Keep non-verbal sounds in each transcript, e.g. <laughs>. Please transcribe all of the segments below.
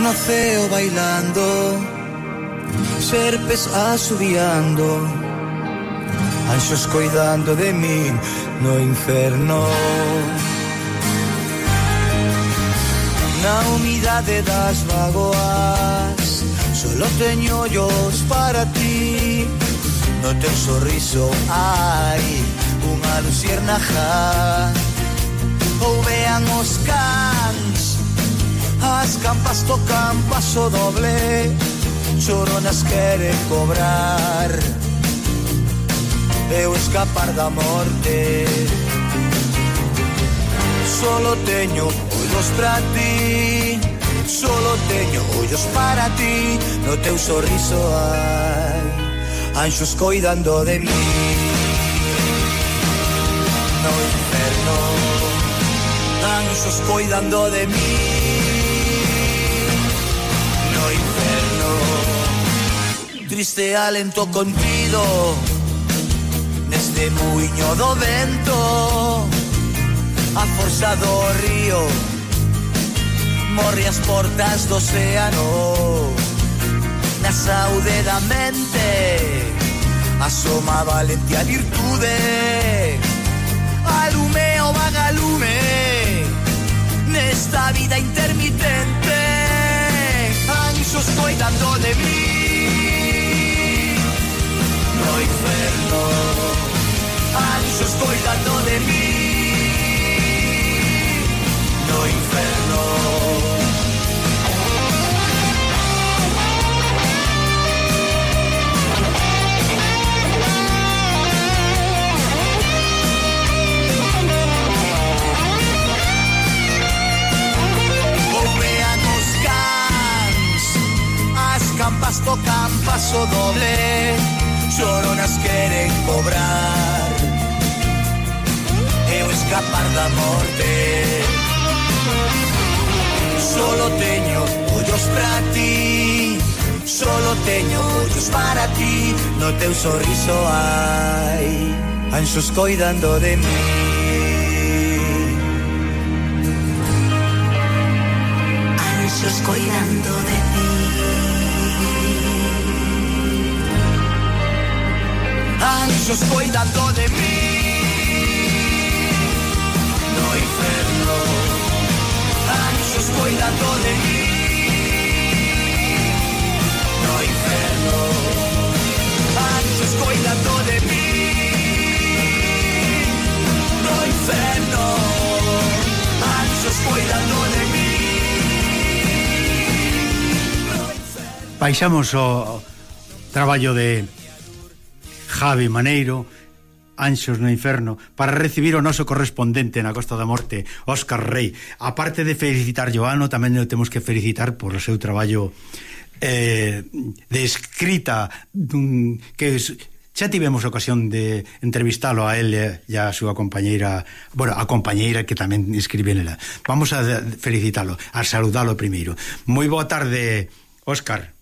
no ceo bailando Serpes asubiando Anxos coidando de min no inferno. Na humidade das vagoas Solo teño ollos para ti. No teu sorriso hai unha luciérnaga. Ou vean os campas tocan paso doble, choronas quere cobrar eu escapar da morte. Solo teño ollos para ti, solo teño ollos para ti, no teu sorriso hai anxos coidando de mí. No inferno, anxos coidando de mí. triste alento contido neste muiño do vento a forza do río morre as portas do océano na saúde da mente asoma valentía virtude alume o vagalume nesta vida intermitente anxos coidando de mí. tocan pas, tocan paso doble, choronas queren cobrar, eu escapar da morte. Solo teño ollos pra ti, solo teño ollos para ti, no teu sorriso hai anxos coidando de mí. Anxos coidando de ti. Estoy coidando de mí. No inferno Anxos coidando de mí. No inferno Anxos coidando de mí. No inferno Anxos coidando de mí. Baixamos o traballo de Javi Maneiro, Anxos no Inferno para recibir o noso correspondente na Costa da Morte, Óscar Rey. A parte de felicitar Joano, tamén o temos que felicitar por o seu traballo eh, de escrita dun, que xa tivemos ocasión de entrevistalo a ele e a súa compañeira, bueno, a compañeira que tamén escribe nela. Vamos a felicitalo, a saludalo primeiro. Moi boa tarde, Óscar.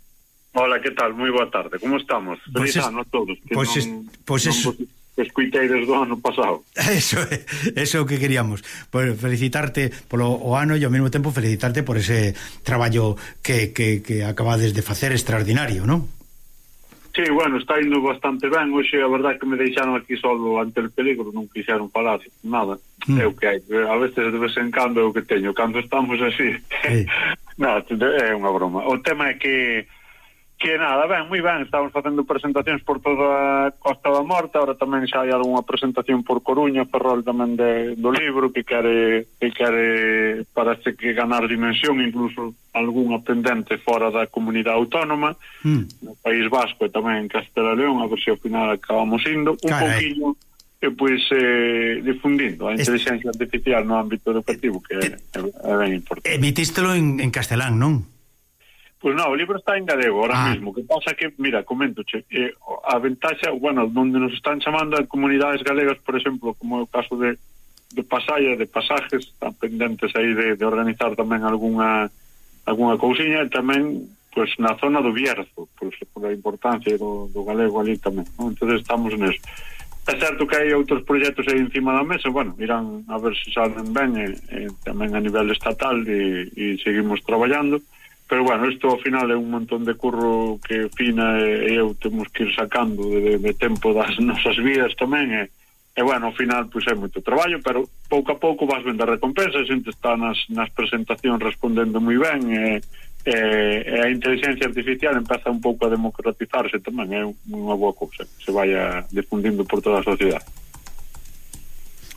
Hola, que tal? Moi boa tarde, como estamos? Pois Feliz pues ano a todos que Pois pues non, pues pois non eso... escuiteiros do ano pasado <laughs> Eso é, eso é o que queríamos pues Felicitarte polo o ano e ao mesmo tempo felicitarte por ese traballo que, que, que acabades de facer extraordinario, non? Sí, bueno, está indo bastante ben Oxe, a verdad que me deixaron aquí solo ante o peligro Non quixeron falar nada mm. É o que hai A veces de vez en cando é o que teño Cando estamos así sí. <laughs> nada, É unha broma O tema é que Que nada, ben, moi ben, estamos facendo presentacións por toda a Costa da Morte, ahora tamén xa hai algunha presentación por Coruña, Ferrol tamén de, do libro que quere, que quere parece que ganar dimensión, incluso algunha pendente fora da comunidade autónoma, mm. no País Vasco e tamén en Castela León, a ver se ao final acabamos indo, un Carai. poquinho e pois eh, difundindo a inteligencia artificial no ámbito educativo que é, é ben importante. Emitístelo en, en castelán, non? Pois non, o libro está en galego ahora ah. mismo. que pasa que, mira, coméntoche, eh, a ventaxa, bueno, onde nos están chamando a comunidades galegas, por exemplo, como é o caso de, de Pasalla, de Pasajes, están pendentes aí de, de organizar tamén alguna alguna cousiña, e tamén pues, na zona do Bierzo, por, por a importancia do, do galego ali tamén, non? entonces estamos neso. É certo que hai outros proxectos aí encima da mesa, bueno, irán a ver se salen ben, e, e tamén a nivel estatal, e, e seguimos traballando, pero bueno, isto ao final é un montón de curro que Fina e, eu temos que ir sacando de, de tempo das <laughs> nosas vidas tamén e, e bueno, ao final pois é moito traballo, pero pouco a pouco vas vendo a recompensa, a xente está nas, nas presentacións respondendo moi ben e, e, e a inteligencia artificial empeza un pouco a democratizarse tamén, é unha boa cousa, se vai difundindo por toda a sociedade.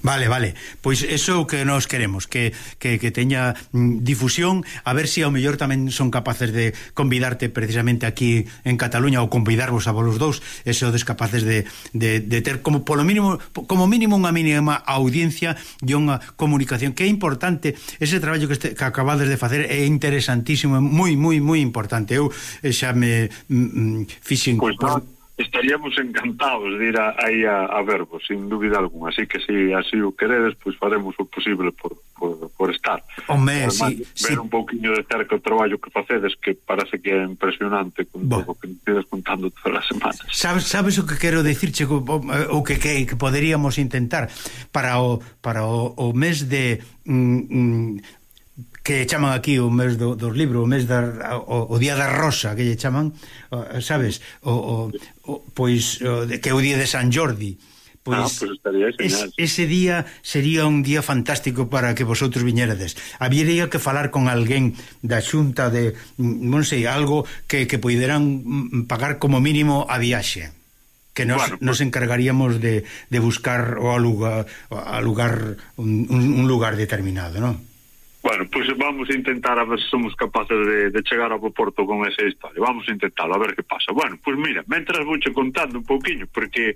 Vale, vale. Pois eso é o que nós queremos, que, que, que teña mm, difusión, a ver se si ao mellor tamén son capaces de convidarte precisamente aquí en Cataluña ou convidarvos a vos dous, e se odes capaces de, de, de ter como polo mínimo como mínimo unha mínima audiencia e unha comunicación que é importante ese traballo que, este, que acabades de facer é interesantísimo, moi, moi, moi importante. Eu eh, xa me mm, mm fixen... Pois pues, por... No estaríamos encantados de ir a, aí a, a vervos, sin dúbida alguna. Así que se si así o queredes, pois pues faremos o posible por, por, por estar. Home, Además, si, ver sí. un pouquiño de cerca o traballo que facedes, que parece que é impresionante con bon. todo o que nos contando todas as semanas. Sabes, sabes o que quero dicirche o, o que, que, que poderíamos intentar para o, para o, o mes de mm, mm, que chaman aquí o mes do, dos libros, o mes da, o, o día da rosa que lle chaman, sabes, o, o, o pois o, que é o día de San Jordi. Pois, ah, pues estaría es, ese día sería un día fantástico para que vosotros viñerades. Habería que falar con alguén da xunta de, non sei, algo que, que poiderán mm, pagar como mínimo a viaxe que nos, bueno, pues... nos encargaríamos de, de buscar o alugar, alugar un, un lugar determinado, non? Bueno, pois pues vamos a intentar a ver se somos capaces de, de chegar ao Porto con esa historia. Vamos a intentarlo, a ver que pasa. Bueno, pois pues mira, mentras vou che contando un pouquiño, porque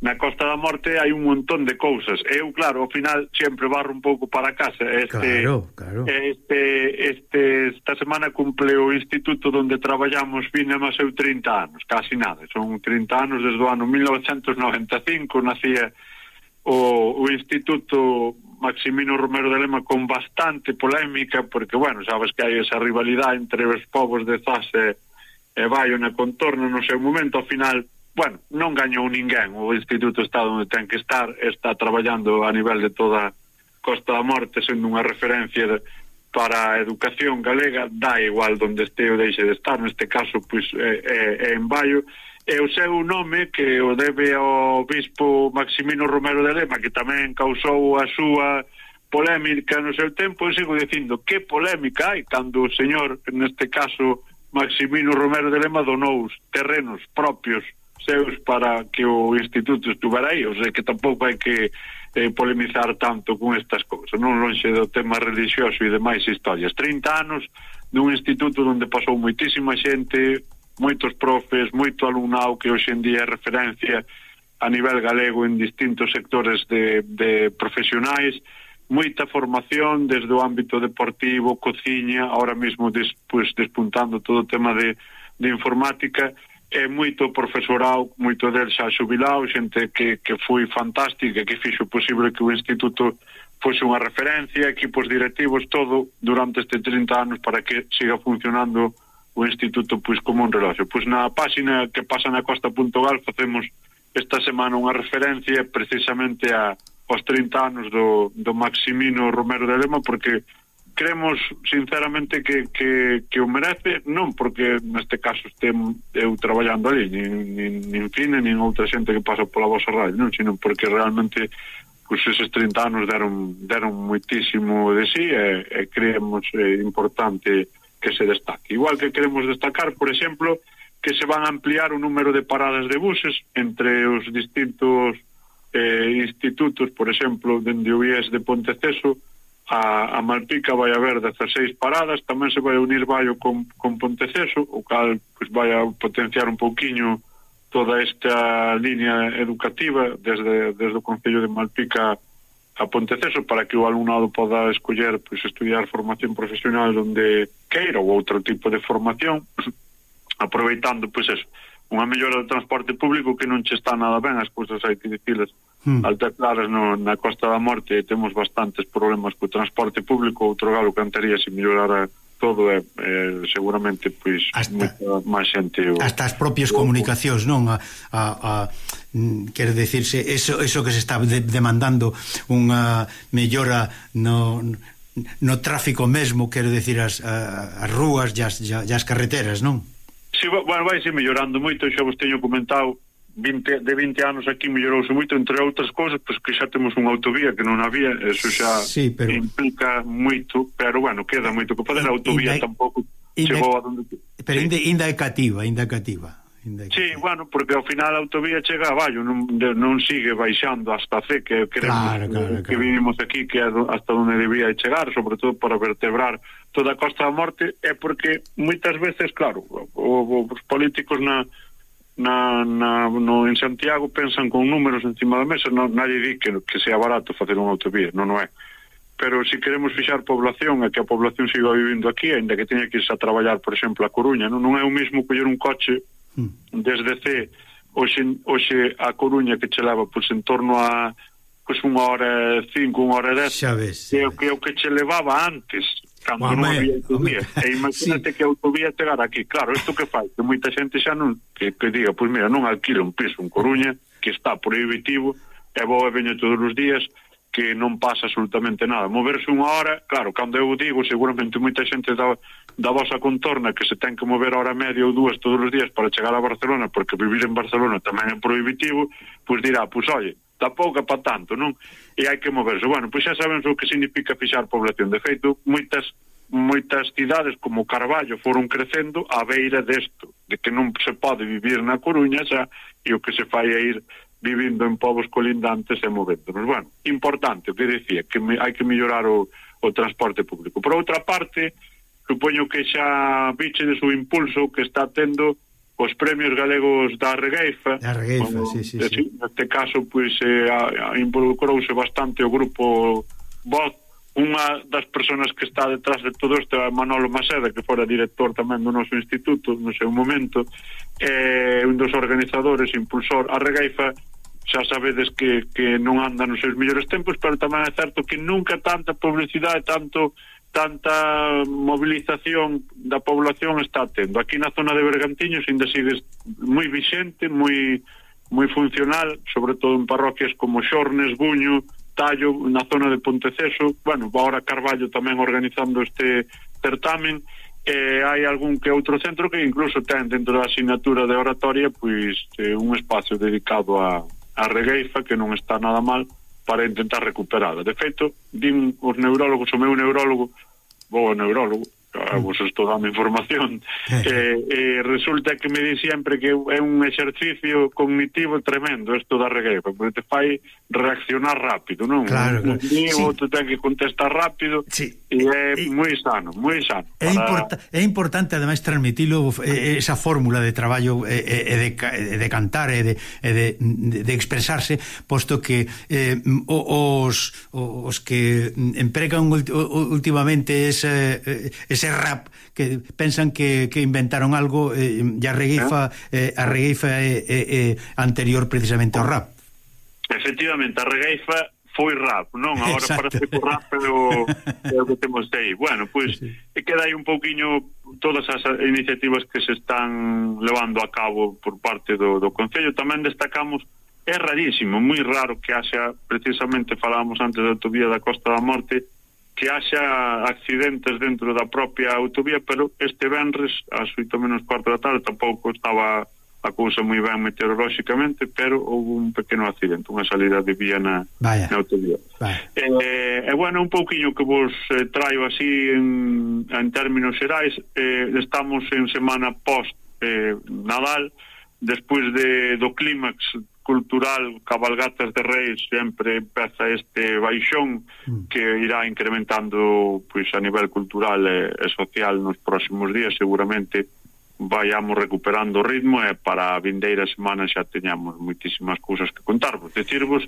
na Costa da Morte hai un montón de cousas. Eu, claro, ao final sempre barro un pouco para casa. Este, claro, claro. Este, este, esta semana cumple o instituto onde traballamos vine máis eu 30 anos, casi nada. Son 30 anos desde o ano 1995, nacía o, o Instituto Maximino Romero de Lema con bastante polémica, porque, bueno, sabes que hai esa rivalidade entre os povos de Zas e, e Baio na contorno no seu momento, ao final, bueno, non gañou ninguén, o Instituto está onde ten que estar, está traballando a nivel de toda Costa da Morte, sendo unha referencia de, para a educación galega, dá igual donde este ou deixe de estar, neste caso, pois, é, é, é en Baio, e o seu nome que o debe ao bispo Maximino Romero de Lema que tamén causou a súa polémica no seu tempo e sigo dicindo que polémica hai cando o señor, neste caso Maximino Romero de Lema donou os terrenos propios seus para que o instituto estuvera aí, o sea que tampouco hai que eh, polemizar tanto con estas cousas, non lonxe do tema religioso e demais historias. 30 anos dun instituto onde pasou moitísima xente, moitos profes, moito alumnado que hoxe en día é referencia a nivel galego en distintos sectores de, de profesionais, moita formación desde o ámbito deportivo, cociña, ahora mesmo des, pues, despuntando todo o tema de, de informática, e moito profesorado, moito del xa xubilado, xente que, que foi fantástica, que fixo posible que o Instituto fose unha referencia, equipos directivos, todo durante este 30 anos para que siga funcionando o instituto pois como un reloxo. Pois na páxina que pasa na costa.gal facemos esta semana unha referencia precisamente a aos 30 anos do, do Maximino Romero de Lema porque cremos sinceramente que, que, que o merece non porque neste caso estem eu traballando ali nin, nin, nin Fine nin outra xente que pasa pola vosa radio non sino porque realmente pois esos 30 anos deron, deron moitísimo de sí e, e creemos eh, importante que se destaque. Igual que queremos destacar, por exemplo, que se van a ampliar o número de paradas de buses entre os distintos eh, institutos, por exemplo, dende o IES de Ponteceso a, a Malpica vai haber 16 paradas, tamén se vai unir Baio con, con Ponteceso, o cal pues, vai a potenciar un pouquiño toda esta línea educativa desde, desde o Concello de Malpica a Ponteceso para que o alumnado poda escoller pois, estudiar formación profesional onde queira ou outro tipo de formación <clears throat> aproveitando pois eso, unha mellora do transporte público que non che está nada ben as cousas hai que dicilas mm. altas claras no, na Costa da Morte temos bastantes problemas co transporte público outro galo cantaría se mellorara todo é eh, seguramente pois hasta, moita máis xente o, hasta as propias o, comunicacións, non? A, a, a mm, quer decirse eso, eso que se está de, demandando unha mellora no no tráfico mesmo, quero decir as, a, as rúas e as, as carreteras, non? Si, sí, bueno, vai se mellorando moito, xa vos teño comentado 20, de 20 anos aquí mellorouse moito, entre outras cousas, pois que xa temos unha autovía que non había, eso xa sí, pero... implica moito, pero bueno, queda moito que fazer, a autovía inda, tampouco inda, chegou a donde... Pero sí. inda, inda é cativa, inda é cativa. Sí, bueno, porque ao final a autovía chega a Vallo, non, de, non sigue baixando hasta C, que queremos, claro, claro, claro. que vinimos aquí, que é hasta onde debía chegar, sobre todo para vertebrar toda a Costa da Morte, é porque moitas veces, claro, os políticos na na, na, no, en Santiago pensan con números encima da mesa, non, nadie di que, que sea barato facer unha autovía, non, non é. Pero se si queremos fixar población e que a población siga vivindo aquí, ainda que teña que irse a traballar, por exemplo, a Coruña, non, non é o mismo coller un coche hmm. desde C, hoxe, hoxe a Coruña que che leva pois, en torno a pois unha hora cinco, unha hora dez xa ves, xa que o que che levaba antes cando non había autovía. E <laughs> imagínate sí. que a autovía chegar aquí. Claro, isto que fai? Que moita xente xa non que, que diga, pois mira, non alquilo un piso en Coruña, que está prohibitivo, e vou e veño todos os días, que non pasa absolutamente nada. Moverse unha hora, claro, cando eu digo, seguramente moita xente da, da vosa contorna que se ten que mover hora media ou dúas todos os días para chegar a Barcelona, porque vivir en Barcelona tamén é prohibitivo, pois dirá, pois olle tampouco é para tanto, non? E hai que moverse. Bueno, pois xa sabemos o que significa fixar población. De feito, moitas moitas cidades como Carballo foron crecendo á beira desto, de que non se pode vivir na Coruña xa, e o que se fai é ir vivindo en povos colindantes e movéndonos. Pois, bueno, importante, que decía, que me, hai que mellorar o, o transporte público. Por outra parte, supoño que xa bichedes su impulso que está tendo os premios galegos da Regueifa. Da Regueifa, como, sí, sí, sí. Neste caso, pois, pues, eh, involucrouse bastante o grupo Voz, unha das persoas que está detrás de todo isto é Manolo Maceda, que fora director tamén do noso instituto no seu momento, é eh, un dos organizadores, impulsor. A Regueifa xa sabedes que, que non anda nos seus mellores tempos, pero tamén é certo que nunca tanta publicidade, tanto tanta movilización da población está tendo. Aquí na zona de Bergantiños ainda sigue moi vixente, moi moi funcional, sobre todo en parroquias como Xornes, Buño, Tallo, na zona de Ponteceso, bueno, agora Carballo tamén organizando este certamen, e hai algún que outro centro que incluso ten dentro da asignatura de oratoria pois eh, un espacio dedicado a, a regueifa que non está nada mal para intentar recuperala. De feito, din os neurólogos, o meu neurólogo, vou ao neurólogo, Ah, a vos estou dando información eh. eh, eh, resulta que me di sempre que é un exercicio cognitivo tremendo isto da reguepa porque te fai reaccionar rápido non? Claro, claro. Sí. te ten que contestar rápido sí. e é e, moi sano moi sano é, para... importa, é importante ademais transmitilo esa fórmula de traballo e, e, de, de cantar e de, e de, de expresarse posto que eh, os, os que empregan últimamente ese, ese ese rap que pensan que, que inventaron algo eh, e a regueifa ¿Eh? eh, a regueifa é, eh, é, eh, é anterior precisamente ao rap. Efectivamente, a regueifa foi rap, non? Agora Exacto. parece que o rap é o, é o que temos aí. Bueno, pois, sí. queda aí un pouquiño todas as iniciativas que se están levando a cabo por parte do, do Concello. Tamén destacamos, é rarísimo, moi raro que haxa, precisamente falábamos antes da autovía da Costa da Morte, que haxa accidentes dentro da propia autovía, pero este venres, ás 8 menos cuarto da tarde, tampouco estaba a cousa moi ben meteorolóxicamente, pero houve un pequeno accidente, unha salida de vía na, Vaya. na autovía. Eh, e, eh, eh, bueno, un pouquiño que vos eh, traio así en, en términos xerais, eh, estamos en semana post eh, Nadal, despois de, do clímax cultural Cabalgatas de Reis sempre empeza este baixón mm. que irá incrementando pois a nivel cultural e, e social nos próximos días seguramente vayamos recuperando o ritmo e para a vindeira semana xa teñamos moitísimas cousas que contarvos. Decirvos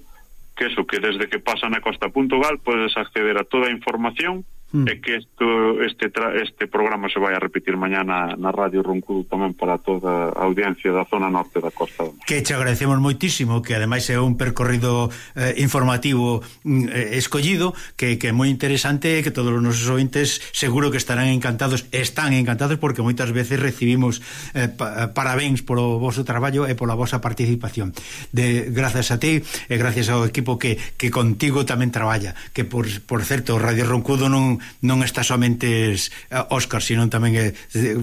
que eso, que desde que pasan a Costa podes acceder a toda a información mm. e que esto, este, tra, este programa se vai a repetir mañá na, Radio Roncudo tamén para toda a audiencia da zona norte da costa. Que che agradecemos moitísimo, que ademais é un percorrido eh, informativo mm, eh, escollido, que, que é moi interesante que todos os nosos ointes seguro que estarán encantados, están encantados porque moitas veces recibimos eh, pa, parabéns polo vosso traballo e pola vosa participación. De, grazas a ti e gracias ao equipo que, que contigo tamén traballa, que por, por certo Radio Roncudo non non está somente eh, Óscar, sino tamén é,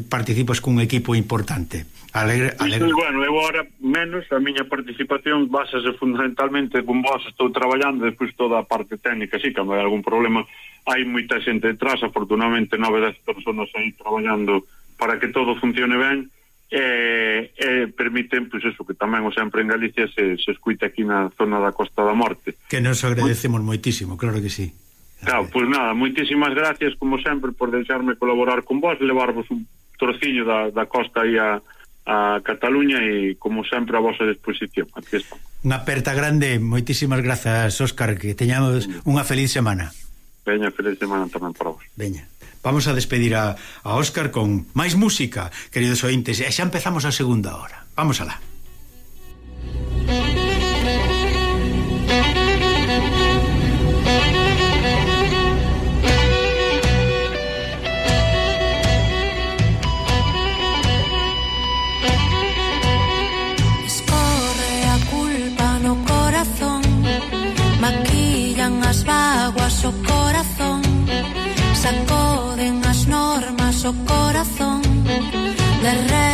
participas cun equipo importante. Alegre, alegre. Isto, bueno, eu agora menos a miña participación basase fundamentalmente con vos estou traballando despois toda a parte técnica, si sí, cando hai algún problema hai moita xente detrás, afortunadamente 9 10 personas aí traballando para que todo funcione ben e, e permiten, pois eso, que tamén o sempre en Galicia se, se escuita aquí na zona da Costa da Morte. Que nos agradecemos moitísimo, claro que sí. Claro, pois nada, moitísimas gracias como sempre por deixarme colaborar con vos, levarvos un trociño da, da costa aí a, a Cataluña e como sempre a vosa disposición. Aquí está. Unha aperta grande, moitísimas grazas, Óscar, que teñamos unha feliz semana. Veña, feliz semana tamén para vos. Veña. Vamos a despedir a, a Óscar con máis música, queridos ointes, e xa empezamos a segunda hora. Vamos alá. corazón. De